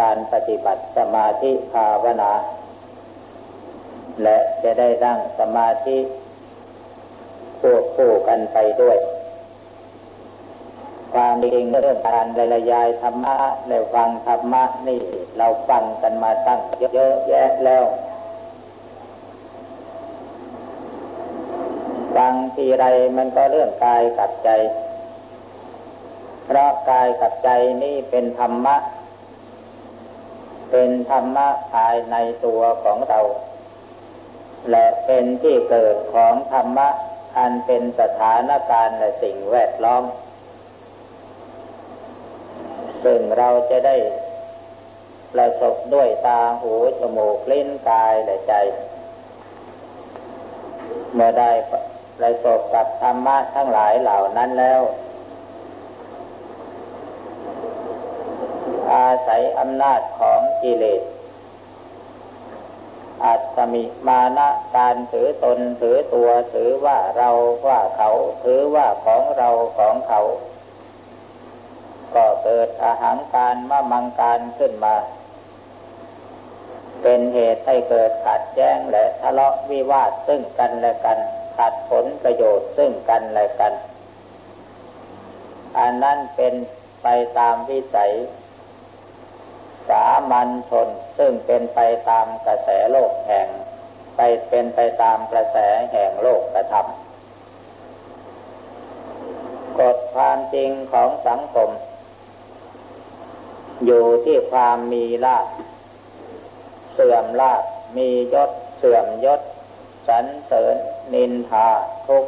การปฏิบัติสมาธิภาวนา และจะได้ตั้งสมาธิควบคู่กันไปด้วย ความจริงเรื่องการบรรยายธรรมะในฟังธรรมะนี่เราฟังกันมาตั้งเยอะแยะแล้วฟังทีไรมันก็เรื่องกายกับใจ เพราะกายกับใจนี่เป็นธรรมะ เป็นธรรมะภายในตัวของเรา และเป็นที่เกิดของธรรมะอันเป็นสถานการณ์และสิ่งแวดล้อม ซึ่งเราจะได้ประสบด้วยตาหูจมูกลิ้นกายและใจ เมื่อได้ประสบกับธรรมะทั้งหลายเหล่านั้นแล้ว อาศัยอำนาจของกิเลสอัตมิมานะการถือตนถือตัวถือว่าเราว่าเขาถือว่าของเราของเขา ก็เกิดอาหารการมะมังการขึ้นมา เป็นเหตุให้เกิดขัดแย้งและทะเลาะวิวาทซึ่งกันและกันขัดผลประโยชน์ซึ่งกันและกัน อันนั้นเป็นไปตามวิสัย สามัญชน ซึ่งเป็นไปตามกระแสโลกแห่ง ไปเป็นไปตามกระแสแห่งโลกกระทำกฎความจริงของสังคม อยู่ที่ความมีลาภเสื่อมลาภมียศเสื่อมยศสรรเสริญนินทาทุก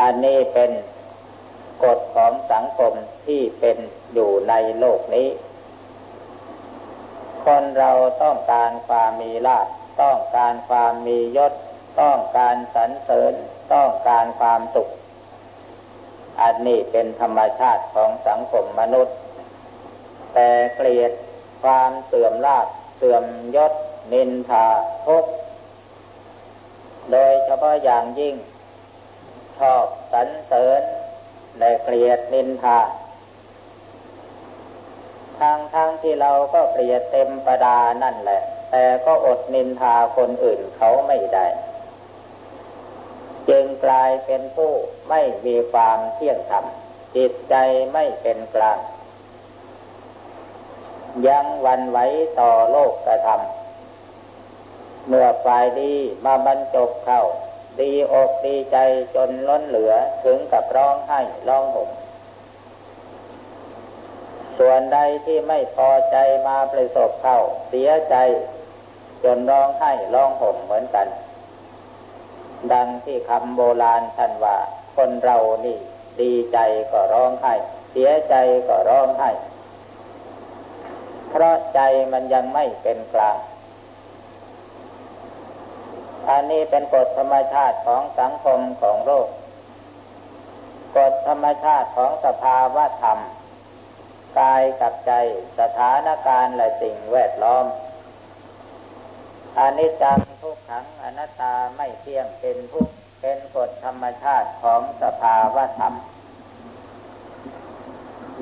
อันนี้เป็น กฎของสังคมที่เป็นอยู่ในโลกนี้ คนเราต้องการความมีลาภต้องการความมียศ ต้องการสรรเสริญ ต้องการความสุข อันนี้เป็นธรรมชาติของสังคมมนุษย์ แต่เกลียดความเสื่อมลาภเสื่อมยศ นินทาทุกโดยเฉพาะอย่างยิ่งชอบสรรเสริญ และเกลียดนินทาทางทางที่เราก็เกลียดเต็มประดานั่นแหละ แต่ก็อดนินทาคนอื่นเขาไม่ได้ จึงกลายเป็นผู้ไม่มีความเที่ยงธรรมจิตใจไม่เป็นกลาง ยังวันไหวต่อโลกกระทำเมื่อฝ่ายดีมาบรรจบเข้า ดีอกดีใจจนล้นเหลือถึงกับร้องไห้ร้องห่มส่วนใดที่ไม่พอใจมาประสบเข้าเสียใจ จนร้องไห้ร้องห่มเหมือนกัน ดังที่คำโบราณท่านว่าคนเรานี่ดีใจก็ร้องไห้ เสียใจก็ร้องไห้ เพราะใจมันยังไม่เป็นกลาง อันนี้เป็นกฎธรรมชาติของสังคมของโลก กฎธรรมชาติของสภาวะธรรม กายกับใจสถานการณ์และสิ่งแวดล้อมอนิจจังทุกขังอนัตตาไม่เที่ยงเป็นทุกเป็นกฎธรรมชาติของสภาวะธรรม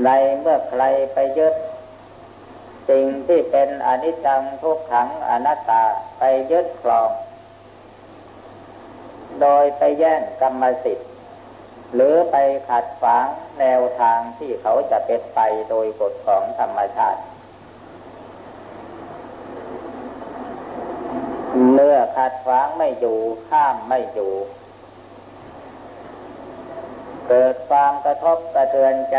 ในเมื่อใครไปยึดสิ่งที่เป็นอนิจจังทุกขังอนัตตาไปยึดครอง โดยไปแย่งกรรมสิทธิ์ หรือไปขัดขวางแนวทางที่เขาจะเป็นไปโดยกฎของธรรมชาติ เมื่อขัดขวางไม่อยู่ข้ามไม่อยู่ เกิดความกระทบกระเทือนใจ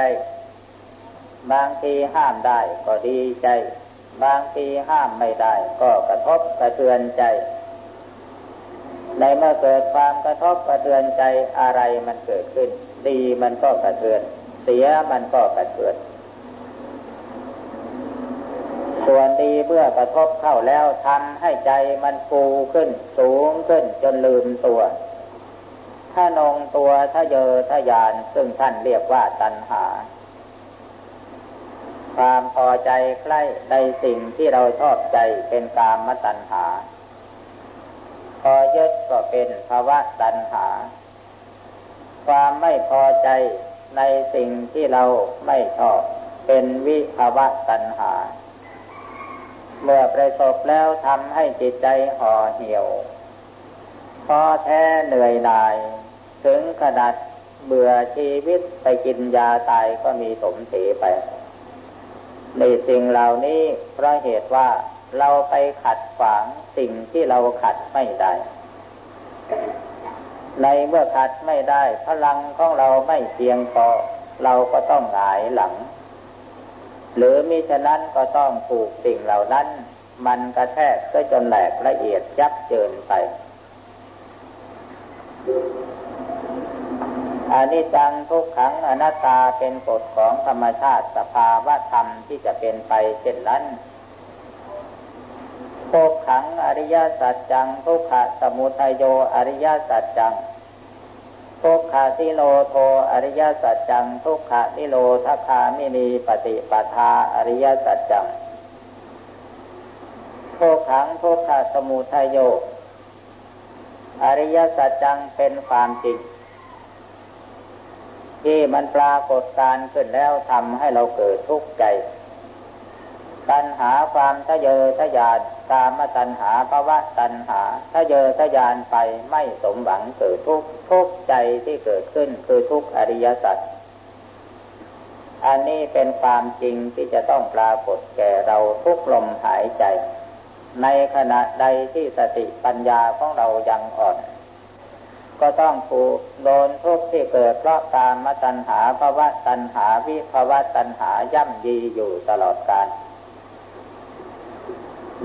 บางทีห้ามได้ก็ดีใจ บางทีห้ามไม่ได้ก็กระทบกระเทือนใจ ในเมื่อเกิดความกระทบกระเทือนใจอะไรมันเกิดขึ้น ดีมันก็กระเทือน เสียมันก็กระเทือน ส่วนดีเมื่อกระทบเข้าแล้วทำให้ใจมันฟูขึ้น สูงขึ้นจนลืมตัวถ้านงตัวถ้าเยอถ้ายานซึ่งท่านเรียกว่าตัณหา ความพอใจใกล้ในสิ่งที่เราชอบใจเป็นกามตัณหา อยึดก็เป็นภาวะตัณหา ความไม่พอใจในสิ่งที่เราไม่ชอบเป็นวิภาวะตัณหา เมื่อประสบแล้วทำให้จิตใจห่อเหี่ยวพอแท้เหนื่อยหน่าย ถึงขนาดเบื่อชีวิตไปกินยาตายก็มีสมสีไป ในสิ่งเหล่านี้เพราะเหตุว่า เราไปขัดขวางสิ่งที่เราขัดไม่ได้ ในเมื่อขัดไม่ได้ พลังของเราไม่เพียงพอเราก็ต้องหงายหลัง หรือมิฉะนั้นก็ต้องถูกสิ่งเหล่านั้น มันกระแทกก็จนแหลกละเอียดยับเจินไปอนิจจังทุกขังอนัตตาเป็นกฎของธรรมชาติสภาวะธรรมที่จะเป็นไปเช่นนั้น กขังอริยสัจจังทุกขะสมุทัยโยอริยสัจจังทุกขาทิโลโทอริยสัจจัง ทุกขานิโรธคามินีปฏิปทาอริยสัจจังทุกขังทุกขะสมุทัยโยอริยสัจจังเป็นความจริง ที่มันปรากฏการขึ้นแล้วทำให้เราเกิดทุกข์ใจ ตัณหาความทะเยอทะยานกามตัณหาภาวะตัณหาทะเยอทะยานไปไม่สมหวังเกิดทุกทุกใจที่เกิดขึ้นคือทุกอริยสัจอันนี้เป็นความจริงที่จะต้องปรากฏแก่เราทุกลมหายใจ ในขณะใดที่สติปัญญาของเรายังอ่อน ก็ต้องถูกโดนทุกที่เกิดเพราะการมตัญหาภาวะตัญหาวิภาวะตัญหาย่ำยีอยู่ตลอดกาล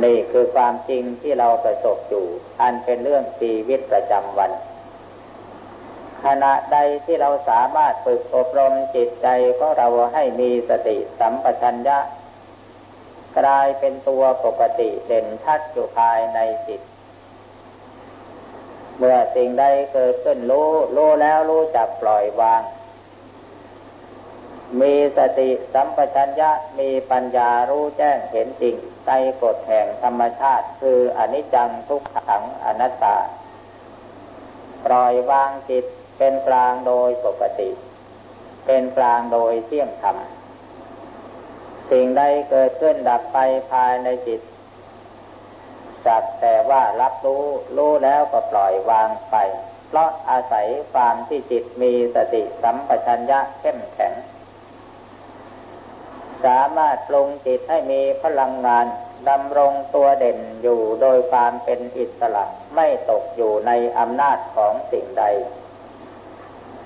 นี่คือความจริงที่เราประสบอยู่ อันเป็นเรื่องชีวิตประจำวัน ขณะใดที่เราสามารถฝึกอบรมจิตใจของเราให้มีสติสัมปชัญญะ กลายเป็นตัวปกติเด่นชัดอยู่ภายในจิต เมื่อสิ่งใดเกิดขึ้นรู้รู้แล้วรู้จักปล่อยวาง มีสติสัมปชัญญะมีปัญญารู้แจ้งเห็นจริง ใจกฎแห่งธรรมชาติ คืออนิจจังทุกขังอนัตตา ปล่อยวางจิตเป็นกลางโดยปกติ เป็นกลางโดยเที่ยงธรรมสิ่งใดเกิดขึ้นดับไปภายในจิตจักแต่ว่ารับรู้รู้แล้วก็ปล่อยวางไป เพราะอาศัยความที่จิตมีสติสัมปชัญญะเข้มแข็ง สามารถปรุงจิตให้มีพลังงานดำรงตัวเด่นอยู่โดยความเป็นอิสระไม่ตกอยู่ในอำนาจของสิ่งใด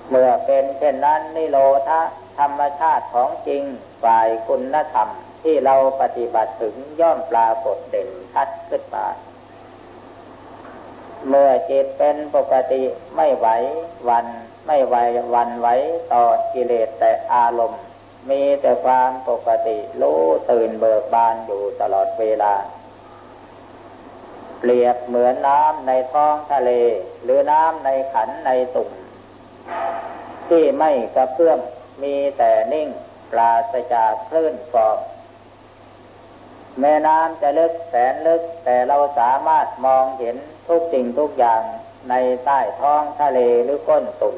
เมื่อเป็นเช่นนั้นนิโรธาธรรมชาติของจริงฝ่ายคุณธรรมที่เราปฏิบัติถึงย่อมปรากฏเด่นชัดขึ้นมาเมื่อจิตเป็นปกติไม่ไหววัน ไม่ไหววันไหวต่อกิเลสแต่อารมณ์ มีแต่ความปกติรู้ตื่นเบิกบานอยู่ตลอดเวลา เปรียบเหมือนน้ำในท้องทะเล หรือน้ำในขันในตุ่มที่ไม่กระเพื่อมมีแต่นิ่งปราศจากคลื่นฟองแม่น้ำจะลึกแสนลึก แต่เราสามารถมองเห็นทุกสิ่งทุกอย่างในใต้ท้องทะเลหรือก้นตุ่ม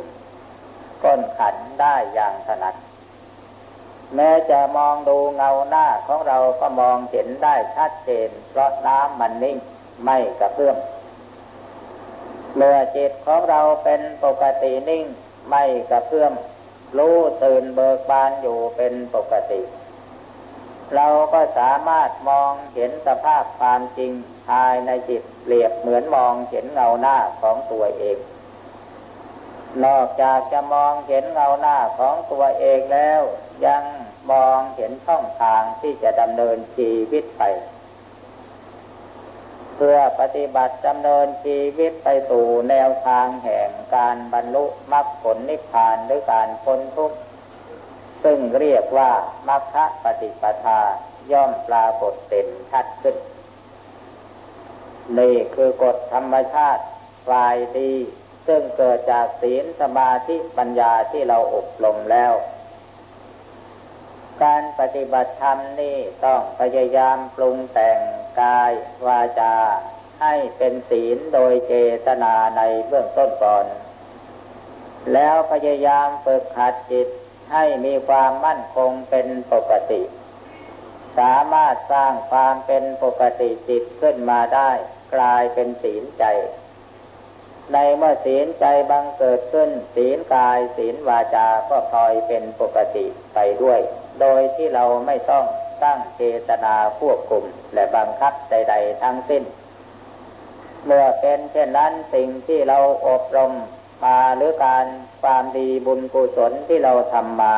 ก้นขันได้อย่างถนัด แม้จะมองดูเงาหน้าของเราก็มองเห็นได้ชัดเจน เพราะน้ำมันนิ่งไม่กระเพื่อมเมื่อจิตของเราเป็นปกตินิ่งไม่กระเพื่อมรู้ตื่นเบิกบานอยู่เป็นปกติ เราก็สามารถมองเห็นสภาพความจริงภายในจิตเปรียบเหมือนมองเห็นเงาหน้าของตัวเอง นอกจากจะมองเห็นเงาหน้าของตัวเองแล้ว ยังมองเห็นช่องทางที่จะดำเนินชีวิตไป เพื่อปฏิบัติดำเนินชีวิตไปสู่แนวทางแห่งการบรรลุมรรคผลนิพพานหรือการพ้นทุกข์ซึ่งเรียกว่ามรรคปฏิปทาย่อมปรากฏเด่นชัดขึ้น นี่คือกฎธรรมชาติฝ่ายดี ซึ่งเกิดจากศีลสมาธิปัญญาที่เราอบรมแล้ว การปฏิบัติธรรมนี่ต้องพยายามปรุงแต่งกายวาจา ให้เป็นศีลโดยเจตนาในเบื้องต้นก่อน แล้วพยายามฝึกขัดจิตให้มีความมั่นคงเป็นปกติ สามารถสร้างความเป็นปกติจิตขึ้นมาได้ กลายเป็นศีลใจ ในเมื่อศีลใจบังเกิดขึ้น ศีลกายศีลวาจาก็พลอยเป็นปกติไปด้วย โดยที่เราไม่ต้องตั้งเจตนาควบคุมและบังคับใด ๆ ทั้งสิ้น เมื่อเป็นเช่นนั้นสิ่งที่เราอบรมมาหรือการความดีบุญกุศลที่เราทำมา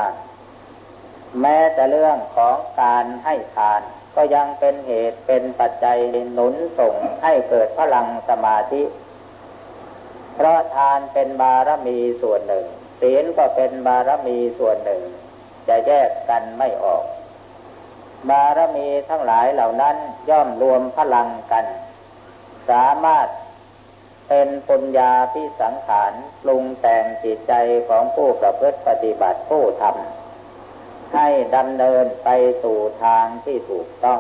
แม้แต่เรื่องของการให้ทาน ก็ยังเป็นเหตุเป็นปัจจัยหนุนส่งให้เกิดพลังสมาธิ เพราะทานเป็นบารมีส่วนหนึ่งศีลก็เป็นบารมีส่วนหนึ่ง จะแยกกันไม่ออก บารมีทั้งหลายเหล่านั้นย่อมรวมพลังกัน สามารถเป็นปุญญาพิสังขารปรุงแต่งจิตใจของผู้ประพฤติปฏิบัติผู้ทำให้ดำเนินไปสู่ทางที่ถูกต้อง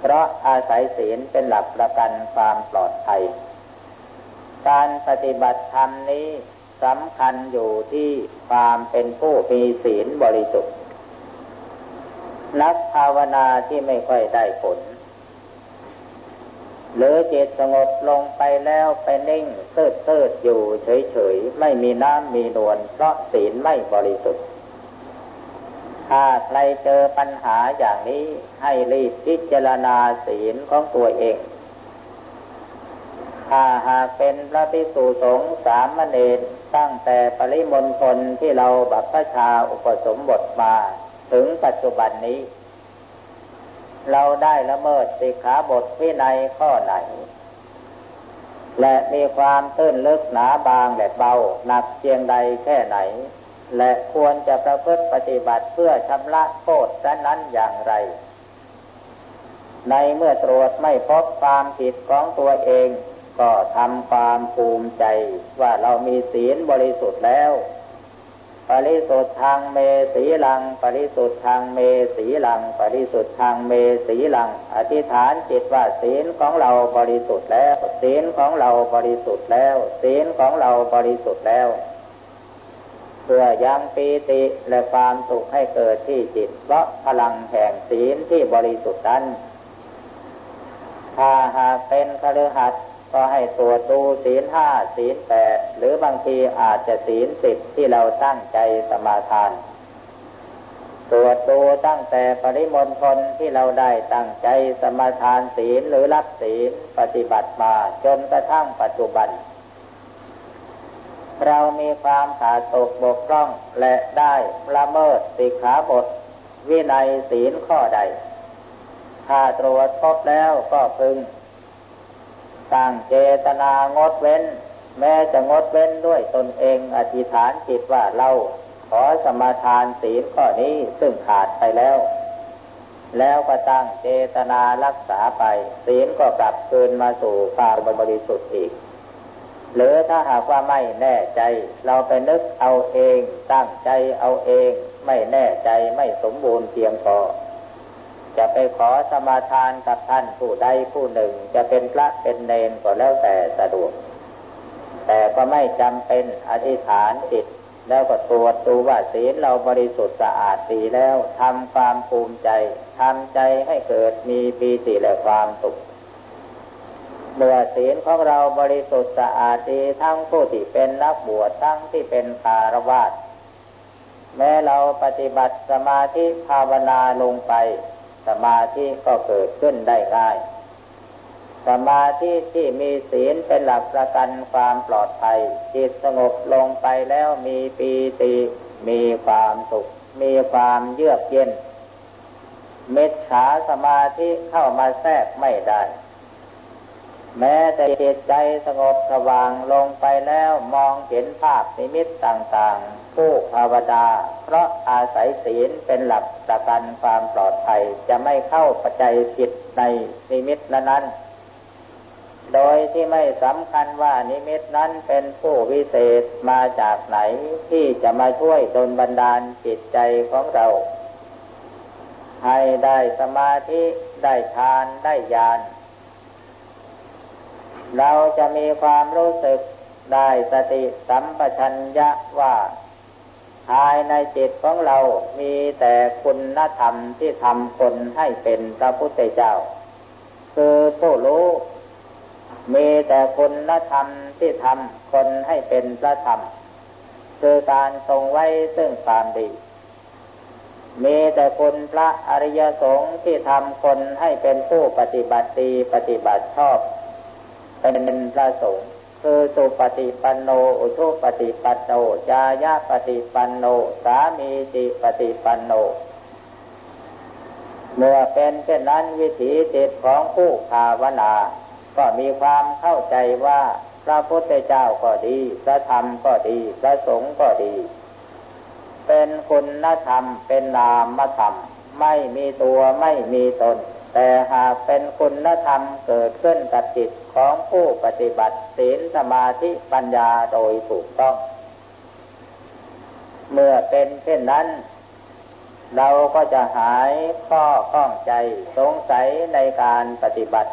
เพราะอาศัยศีลเป็นหลักประกันความปลอดภัย การปฏิบัติธรรมนี้สำคัญอยู่ที่ความเป็นผู้มีศีลบริสุทธิ์ นักภาวนาที่ไม่ค่อยได้ผล หรือจิตสงบลงไปแล้วไปนิ่งเติดเติดอยู่เฉยๆ ไม่มีน้ำมีนวลเพราะศีลไม่บริสุทธิ์ ถ้าใครเจอปัญหาอย่างนี้ให้รีบพิจารณาศีลของตัวเอง ถ้าหากเป็นพระภิกษุสงฆ์สามเณรตั้งแต่ปริมณฑลที่เราบัพพชาอุปสมบทมาถึงปัจจุบันนี้ เราได้ละเมิดสิกขาบทวินัยข้อไหน และมีความตื้นลึกหนาบางและเบาหนักเพียงใดแค่ไหน และควรจะประพฤติปฏิบัติเพื่อชำระโทษนั้นอย่างไรในเมื่อตรวจไม่พบความผิดของตัวเอง ก็ทำความภูมิใจว่าเรามีศีลบริสุทธิ์แล้ว ปริสุทธิ์ทางเมสีลัง ปริสุทธิ์ทางเมสีลัง ปริสุทธิ์ทางเมสีลัง อธิษฐานจิตว่าศีลของเราบริสุทธิ์แล้ว ศีลของเราบริสุทธิ์แล้ว ศีลของเราบริสุทธิ์แล้ว เพื่อยังปีติและความสุขให้เกิดที่จิต เพราะพลังแห่งศีลที่บริสุทธิ์นั้นถ้าหากเป็นคฤหัสถ ก็ให้ตรวจดูศีลห้าศีลแปดหรือบางทีอาจจะศีลสิบที่เราตั้งใจสมาทานตรวจดูตั้งแต่ปริมณฑลที่เราได้ตั้งใจสมาทานศีลหรือรับศีลปฏิบัติมาจนกระทั่งปัจจุบัน เรามีความขาดตกบกพร่องและได้ละเมิดสิกขาบท วินัยศีลข้อใด ถ้าตรวจพบแล้วก็พึง ตั้งเจตนางดเว้น แม้จะงดเว้นด้วยตนเองอธิษฐานจิตว่าเราขอสมาทานศีลข้อนี้ซึ่งขาดไปแล้ว แล้วก็ตั้งเจตนารักษาไป ศีลก็กลับคืนมาสู่ความบริสุทธิ์อีก หรือถ้าหากว่าไม่แน่ใจ เราไปนึกเอาเอง ตั้งใจเอาเอง ไม่แน่ใจไม่สมบูรณ์เพียงพอ จะไปขอสมาทานกับท่านผู้ใดผู้หนึ่ง จะเป็นพระเป็นเนนก็แล้วแต่สะดวก แต่ก็ไม่จำเป็นอธิษฐานจิต แล้วก็ตรวจดูว่าศีลเราบริสุทธิ์สะอาดดีแล้วทำความภูมิใจทำใจให้เกิดมีปีติและความสุขเมื่อศีลของเราบริสุทธิ์สะอาดดีทั้งผู้ที่เป็นนักบวชทั้งที่เป็นคารวาสแม้เราปฏิบัติสมาธิภาวนาลงไป สมาธิก็เกิดขึ้นได้ง่าย สมาธิที่มีศีลเป็นหลักประกันความปลอดภัย จิตสงบลงไปแล้วมีปีติ มีความสุข มีความเยือกเย็นมิจฉาสมาธิเข้ามาแทรกไม่ได้ แม้แต่จิตใจสงบสว่างลงไปแล้วมองเห็นภาพนิมิตต่างๆ ผู้ภาวนาเพราะอาศัยศีลเป็นหลักประกันความปลอดภัยจะไม่เข้าปัจจัยผิดในนิมิตนั้นโดยที่ไม่สำคัญว่านิมิตนั้นเป็นผู้วิเศษมาจากไหนที่จะมาช่วยดลบันดาลจิตใจของเรา ให้ได้สมาธิได้ฌานได้ญาณ เราจะมีความรู้สึกได้สติสัมปชัญญะว่า ภายในจิตของเรามีแต่คุณธรรมที่ทำคนให้เป็นพระพุทธเจ้า คือผู้รู้ มีแต่คุณธรรมที่ทำคนให้เป็นพระธรรม คือการทรงไว้ซึ่งความดี มีแต่คุณพระอริยสงฆ์ที่ทำคนให้เป็นผู้ปฏิบัติดีปฏิบัติชอบ เป็นพระสงฆ์คือสุปฏิปันโน อุชุปฏิปันโนจายาปฏิปันโน สามีจิปฏิปันโน เมื่อเป็นเช่นนั้นวิถีจิตของผู้ภาวนา ก็มีความเข้าใจว่าพระพุทธเจ้าก็ดี พระธรรมก็ดี พระสงฆ์ก็ดี เป็นคุณธรรม เป็นนามธรรม ไม่มีตัวไม่มีตน แต่หากเป็นคุณธรรมเกิดขึ้นกับจิตของผู้ปฏิบัติศีลสมาธิปัญญาโดยถูกต้อง เมื่อเป็นเช่นนั้น เราก็จะหายข้อข้องใจสงสัยในการปฏิบัติ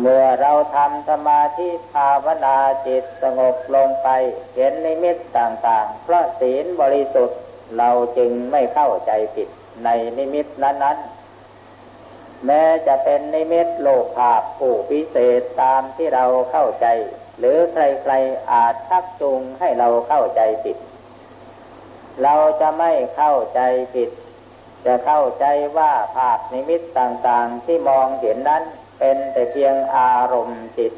เมื่อเราทำสมาธิภาวนาจิตสงบลงไป เห็นนิมิตต่างๆ เพราะศีลบริสุทธิ์เราจึงไม่เข้าใจผิด ในนิมิตนั้นๆ แม้จะเป็นนิมิตโลกภาพผู้พิเศษตามที่เราเข้าใจ หรือใครๆอาจชักจูงให้เราเข้าใจผิด เราจะไม่เข้าใจผิด จะเข้าใจว่าภาพนิมิตต่างๆที่มองเห็นนั้นเป็นแต่เพียงอารมณ์จิต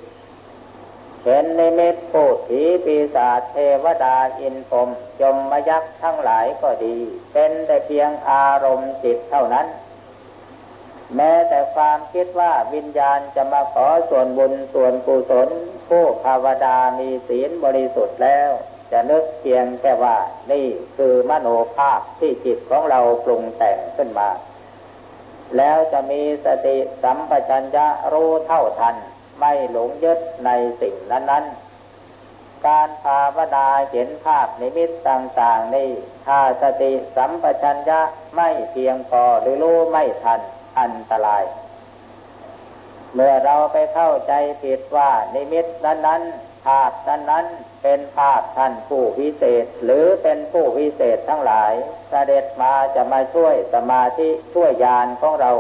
เห็นในเม็ดพูดผีปีศาจเทวดาอินพรมยมมยักษ์ทั้งหลายก็ดี เป็นแต่เพียงอารมณ์จิตเท่านั้น แม้แต่ความคิดว่าวิญญาณจะมาขอส่วนบุญส่วนกุศลผู้ภาวดามีศีลบริสุทธิ์แล้ว จะนึกเพียงแค่ว่านี่คือมโนภาพที่จิตของเราปรุงแต่งขึ้นมา แล้วจะมีสติสัมปชัญญะรู้เท่าทัน ไม่หลงยึดในสิ่งนั้นๆ การภาวนาเห็นภาพนิมิตต่างๆ นี่ถ้าสติสัมปชัญญะไม่เพียงพอหรือรู้ไม่ทันอันตราย เมื่อเราไปเข้าใจผิดว่านิมิตนั้นๆ ภาพนั้นๆ เป็นภาพท่านผู้วิเศษ หรือเป็นผู้วิเศษทั้งหลายเสด็จมาจะมาช่วยสมาธิช่วยญาณของเรา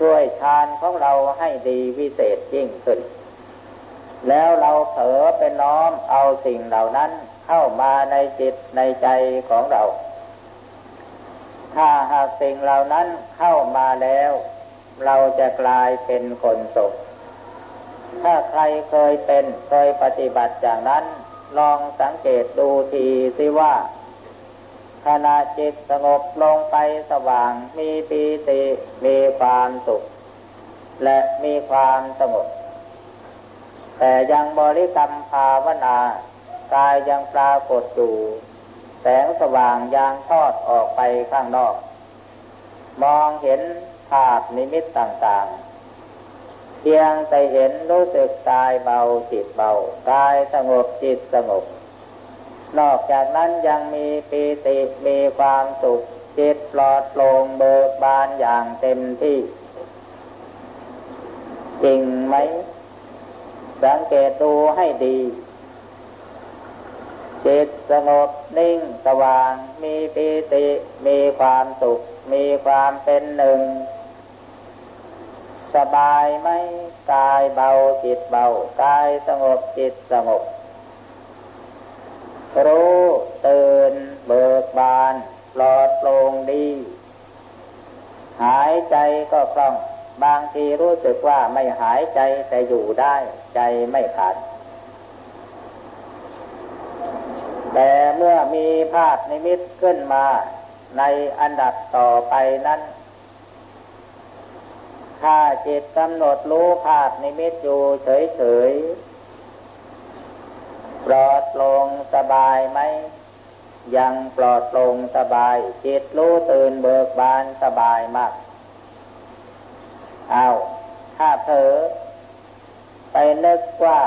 ช่วยฌานของเราให้ดีวิเศษยิ่งขึ้น แล้วเราเผลอเป็นน้อมเอาสิ่งเหล่านั้นเข้ามาในจิตในใจของเรา ถ้าหากสิ่งเหล่านั้นเข้ามาแล้ว เราจะกลายเป็นคนสุขถ้าใครเคยเป็นเคยปฏิบัติอย่างนั้น ลองสังเกตดูทีสิว่า ขณะจิตสงบลงไปสว่างมีปีติมีความสุข และมีความสงบ แต่ยังบริกรรมภาวนา กายยังปรากฏอยู่ แสงสว่างยังทอดออกไปข้างนอก มองเห็นภาพนิมิตต่างๆ เพียงแต่เห็นรู้สึกกายเบาจิตเบากายสงบจิตสงบ นอกจากนั้นยังมีปีติมีความสุขจิตปลอดโปร่งเบิกบานอย่างเต็มที่ จริงไหม สังเกตดูให้ดีจิตสงบนิ่งสว่าง มีปีติ มีความสุข มีความเป็นหนึ่ง สบายไหมกายเบาจิตเบากายสงบจิตสงบ รู้ตื่นเบิกบานปลอดโปร่งดี หายใจก็คล่อง บางทีรู้สึกว่าไม่หายใจแต่อยู่ได้ใจไม่ขาด แต่เมื่อมีภาพนิมิตขึ้นมาในอันดับต่อไปนั้นถ้าจิตกำหนดรู้ภาพนิมิตอยู่เฉย ปลอดโปร่งสบายไหม ยังปลอดโปร่งสบาย จิตรู้ตื่นเบิกบานสบายมาก เอาถ้าเธอไปนึกว่า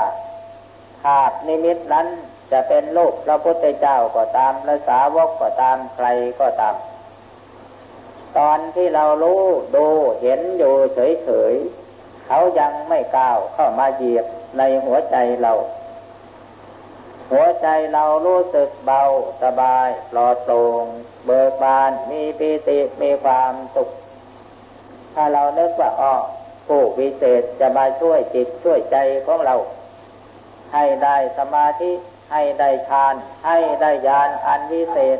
ภาพนิมิตนั้นจะเป็นลูกพระพุทธเจ้าก็ตามพระสาวกก็ตามใครก็ตาม ตอนที่เรารู้ดูเห็นอยู่เฉยๆเขายังไม่ก้าวเข้ามาเหยียบในหัวใจเรา หัวใจเรารู้สึกเบาสบายปลอดโปร่งเบิกบานมีปีติมีความสุข ถ้าเราเนึกว่าอ้อผู้วิเศษจะมาช่วยจิตช่วยใจของเรา ให้ได้สมาธิให้ได้ฌาน ให้ได้ญาณอันวิเศษ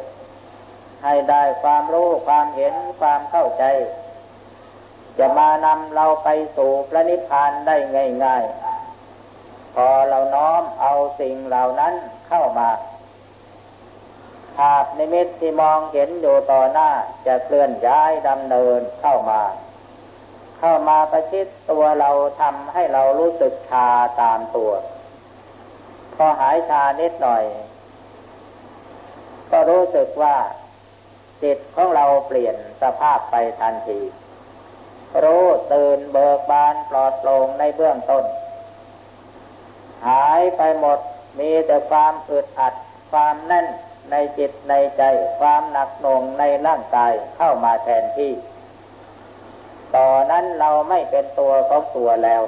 ให้ได้ความรู้ความเห็นความเข้าใจ จะมานำเราไปสู่พระนิพพานได้ง่าย ๆ พอเราน้อมเอาสิ่งเหล่านั้นเข้ามาภาพนิมิตที่มองเห็นอยู่ต่อหน้าจะเคลื่อนย้ายดำเนินเข้ามา เข้ามาประชิดตัวเราทำให้เรารู้สึกชาตามตัว พอหายชานิดหน่อย ก็รู้สึกว่าจิตของเราเปลี่ยนสภาพไปทันที รู้ตื่นเบิกบานปลอดโปร่งในเบื้องต้นายไปหมด มีแต่ความอึดอัด ความแน่นในจิตในใจ ความหนักหน่วงในร่างกายเข้ามาแทนที่ ต่อนนั้นเราไม่เป็นตัวของตัวแล้ว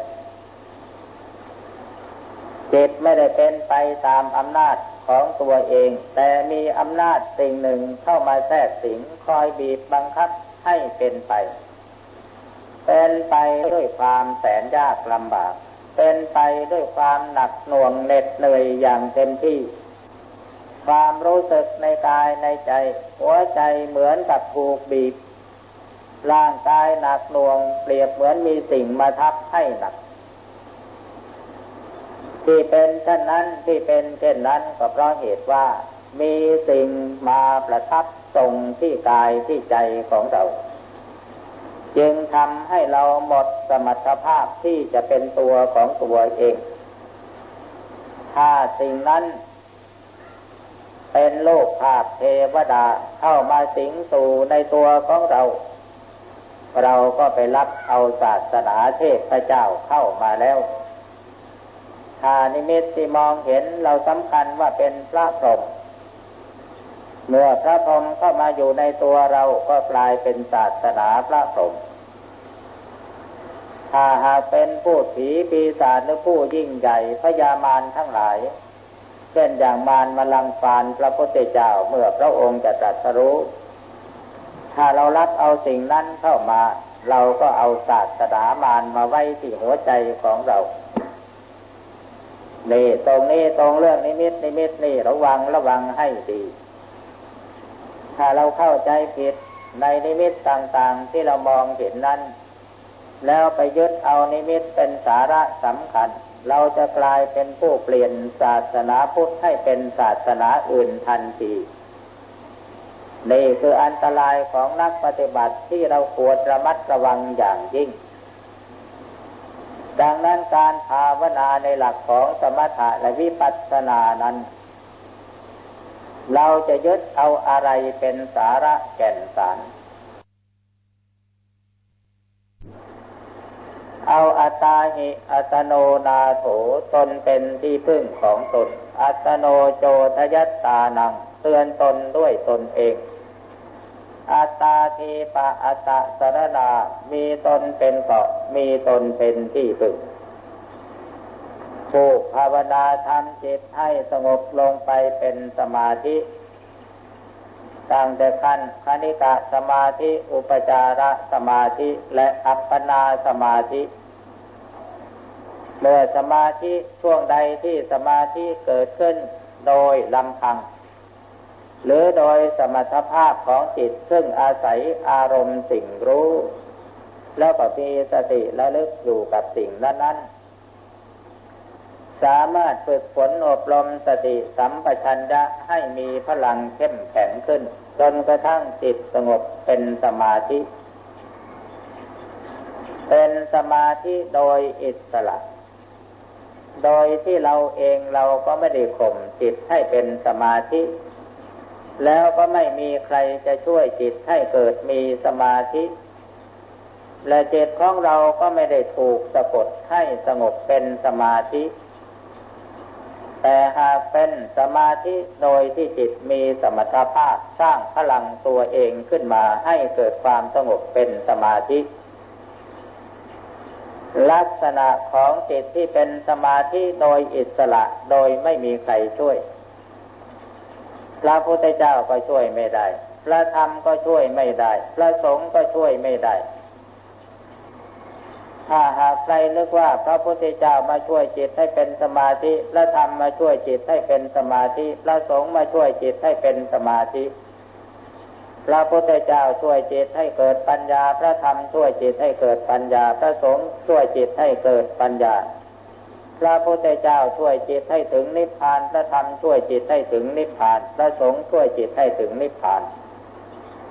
จิตไม่ได้เป็นไปตามอำนาจของตัวเอง แต่มีอำนาจสิ่งหนึ่งเข้ามาแทรกสิงคอยบีบบังคับให้เป็นไป เป็นไปด้วยความแสนยากลำบาก เป็นไปด้วยความหนักหน่วงเหน็ดเหนื่อยอย่างเต็มที่ ความรู้สึกในกายในใจ หัวใจเหมือนกับถูกบีบ ร่างกายหนักหน่วงเปรียบเหมือนมีสิ่งมาทับให้หนัก ที่เป็นเช่นนั้นที่เป็นเช่นนั้นก็เพราะเหตุว่า มีสิ่งมาประทับทรงที่กายที่ใจของเรา จึงทำให้เราหมดสมรรถภาพที่จะเป็นตัวของตัวเอง ถ้าสิ่งนั้น เป็นโลกภาพเทวดาเข้ามาสิงสู่ในตัวของเรา เราก็ไปรับเอาศาสนาเทพเจ้าเข้ามาแล้วถ้านิมิตที่มองเห็นเราสำคัญว่าเป็นพระพรหมเมื่อพระพรหมเข้ามาอยู่ในตัวเราก็กลายเป็นศาสนาพระพรหม ถ้าหากเป็นผู้ผีปีศาจหรือผู้ยิ่งใหญ่พญามารทั้งหลาย เช่นอย่างมารมาลังฟานพระพุทธเจ้าเมื่อพระองค์จะตรัสรู้ ถ้าเรารับเอาสิ่งนั้นเข้ามา เราก็เอาศาสนามารมาไว้ที่หัวใจของเรานี่ตรงนี้ตรงเรื่องนิมิตนิมิตนี่ระวังระวังให้ดี ถ้าเราเข้าใจผิดในนิมิตต่างๆที่เรามองเห็นนั้น แล้วไปยึด เอานิมิตเป็นสาระสำคัญ เราจะกลายเป็นผู้เปลี่ยนศาสนาพุทธให้เป็นศาสนาอื่นทันทีนี่คืออันตรายของนักปฏิบัติที่เราควรระมัดระวังอย่างยิ่ง ดังนั้นการภาวนาในหลักของสมถะและวิปัสสนานั้น เราจะยึดเอาอะไรเป็นสาระแก่นสาร เอาอัตตาหิ อัตโนนาโถตนเป็นที่พึ่งของตน อัตโนโจทยัตตานัง เตือนตนด้วยตนเอง อัตตาทีปะอัตตะสรณามีตนเป็นเกาะ มีตนเป็นที่พึ่งผู้ภาวนาทำจิตให้สงบลงไปเป็นสมาธิ ตั้งแต่ขั้นคณิกะสมาธิอุปจารสมาธิและอัปปนาสมาธิ เมื่อสมาธิช่วงใดที่สมาธิเกิดขึ้นโดยลำพัง หรือโดยสมรรถภาพของจิตซึ่งอาศัยอารมณ์สิ่งรู้ แล้วก็มีสติระลึกอยู่กับสิ่งนั้นๆ สามารถฝึกฝนอบรมสติสัมปชัญญะให้มีพลังเข้มแข็งขึ้น จนกระทั่งจิตสงบเป็นสมาธิ เป็นสมาธิโดยอิสระ โดยที่เราเองเราก็ไม่ได้ข่มจิตให้เป็นสมาธิ แล้วก็ไม่มีใครจะช่วยจิตให้เกิดมีสมาธิและจิตของเราก็ไม่ได้ถูกสะกดให้สงบเป็นสมาธิ แต่หากเป็นสมาธิโดยที่จิตมีสมรรถภาพสร้างพลังตัวเองขึ้นมาให้เกิดความสงบเป็นสมาธิ ลักษณะของจิตที่เป็นสมาธิโดยอิสระโดยไม่มีใครช่วย พระพุทธเจ้าก็ช่วยไม่ได้ พระธรรมก็ช่วยไม่ได้ พระสงฆ์ก็ช่วยไม่ได้ ถ้าหากใครนึกว่าพระพุทธเจ้ามาช่วยจิตให้เป็นสมาธิ พระธรรมมาช่วยจิตให้เป็นสมาธิ พระสงฆ์มาช่วยจิตให้เป็นสมาธิ พระพุทธเจ้าช่วยจิตให้เกิดปัญญา พระธรรมช่วยจิตให้เกิดปัญญา พระสงฆ์ช่วยจิตให้เกิดปัญญา พระพุทธเจ้าช่วยจิตให้ถึงนิพพาน พระธรรมช่วยจิตให้ถึงนิพพาน พระสงฆ์ช่วยจิตให้ถึงนิพพาน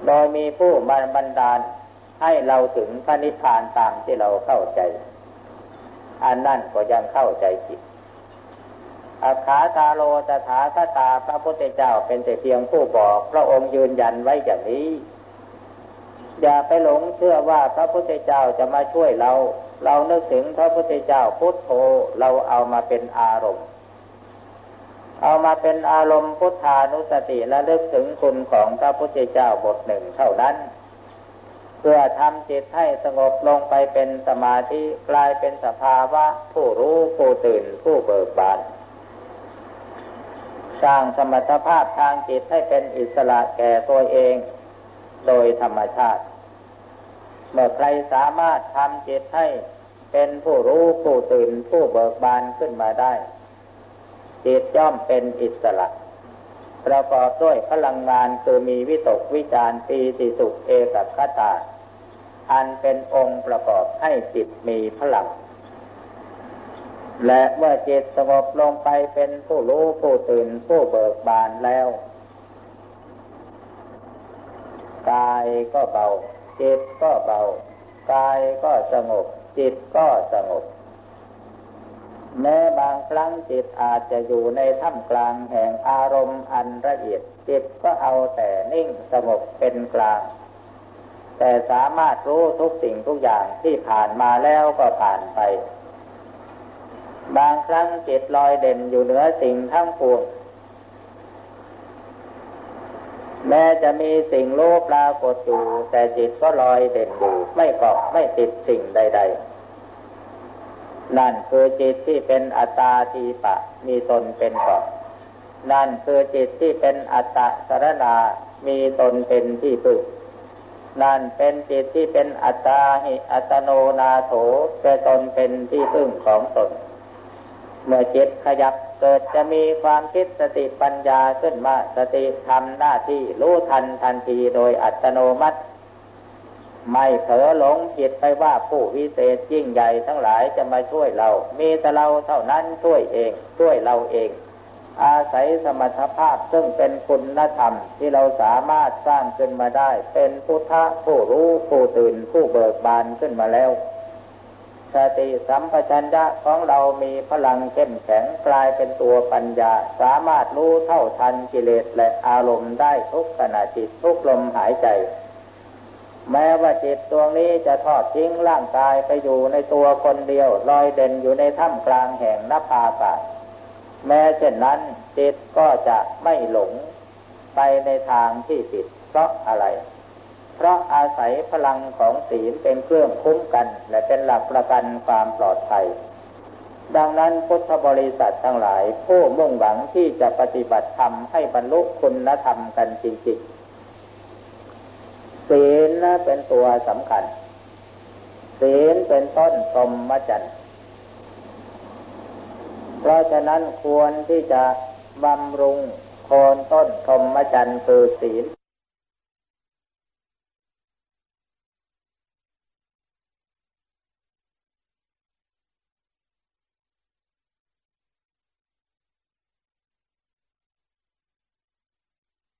โดยมีผู้มาบันดาล ให้เราถึงพระนิพพานตามที่เราเข้าใจ อันนั่นก็ยังเข้าใจผิดอาขาตาโลตถาคตาพระพุทธเจ้าเป็นแต่เพียงผู้บอก พระองค์ยืนยันไว้อย่างนี้ อย่าไปหลงเชื่อว่าพระพุทธเจ้าจะมาช่วยเรา เรานึกถึงพระพุทธเจ้าพุทโธเราเอามาเป็นอารมณ์ เอามาเป็นอารมณ์พุทธานุสติและลึกถึงคุณของพระพุทธเจ้าบทหนึ่งเท่านั้น พื่อทำจิตให้สงบลงไปเป็นสมาธิกลายเป็นสภาวะ ผู้รู้ผู้ตื่นผู้เบิกบานสร้างสมรรถภาพทางจิตให้เป็นอิสระแก่ตัวเอง โดยธรรมชาติ เมื่อใครสามารถทำจิตให้เป็นผู้รู้ผู้ตื่นผู้เบิกบานขึ้นมาได้ จิตย่อมเป็นอิสระประกอบด้วยพลังงานคือมีวิตกวิจารปีติสุขเอกคตา อันเป็นองค์ประกอบให้จิตมีพลัง และเมื่อจิตสงบลงไปเป็นผู้รู้ผู้ตื่นผู้เบิกบานแล้ว กายก็เบา จิตก็เบา กายก็สงบ จิตก็สงบ แม้บางครั้งจิตอาจจะอยู่ในท่ามกลางแห่งอารมณ์อันละเอียด จิตก็เอาแต่นิ่งสงบเป็นกลาง แต่สามารถรู้ทุกสิ่งทุกอย่างที่ผ่านมาแล้วก็ผ่านไป บางครั้งจิตลอยเด่นอยู่เหนือสิ่งทั้งปวงแม้จะมีสิ่งโลภปรากฏอยู่ แต่จิตก็ลอยเด่นอยู่ไม่เกาะไม่ติดสิ่งใด ๆ นั่นคือจิตที่เป็นอัตตาทีปะ มีตนเป็นเกาะนั่นคือจิตที่เป็นอัตตะสรณามีตนเป็นที่พึ่ง นั่นเป็นจิตที่เป็นอัตตาหิอัตโนนาโถเป็นตนเป็นที่พึ่งของตน เมื่อจิตขยับเกิดจะมีความคิดสติปัญญาขึ้นมาสติทำหน้าที่รู้ทันทันทีโดยอัตโนมัติ ไม่เผลอหลงจิตไปว่าผู้วิเศษยิ่งใหญ่ทั้งหลายจะมาช่วยเรา มีแต่เราเท่านั้นช่วยเอง ช่วยเราเอง อาศัยสมรรถภาพซึ่งเป็นคุณธรรมที่เราสามารถสร้างขึ้นมาได้ เป็นพุทธผู้รู้ผู้ตื่นผู้เบิกบานขึ้นมาแล้วสติสัมปชัญญะของเรามีพลังเข้มแข็งกลายเป็นตัวปัญญา สามารถรู้เท่าทันกิเลสและอารมณ์ได้ทุกขณะจิตทุกลมหายใจ แม้ว่าจิตตัวนี้จะทอดทิ้งร่างกายไปอยู่ในตัวคนเดียวลอยเด่นอยู่ในถ้ำกลางแห่งนภาอากาศ แม้เช่นนั้นจิตก็จะไม่หลงไปในทางที่ผิดเพราะอะไร เพราะอาศัยพลังของศีลเป็นเครื่องคุ้มกัน และเป็นหลักประกันความปลอดภัย ดังนั้นพุทธบริษัททั้งหลาย ผู้มุ่งหวังที่จะปฏิบัติธรรมให้บรรลุคุณธรรมกันจริงๆ ศีลเป็นตัวสำคัญ ศีลเป็นต้นสมมจันทร์ เพราะฉะนั้นควรที่จะบำรุงโคนต้นธรรมจันทร์คือศีล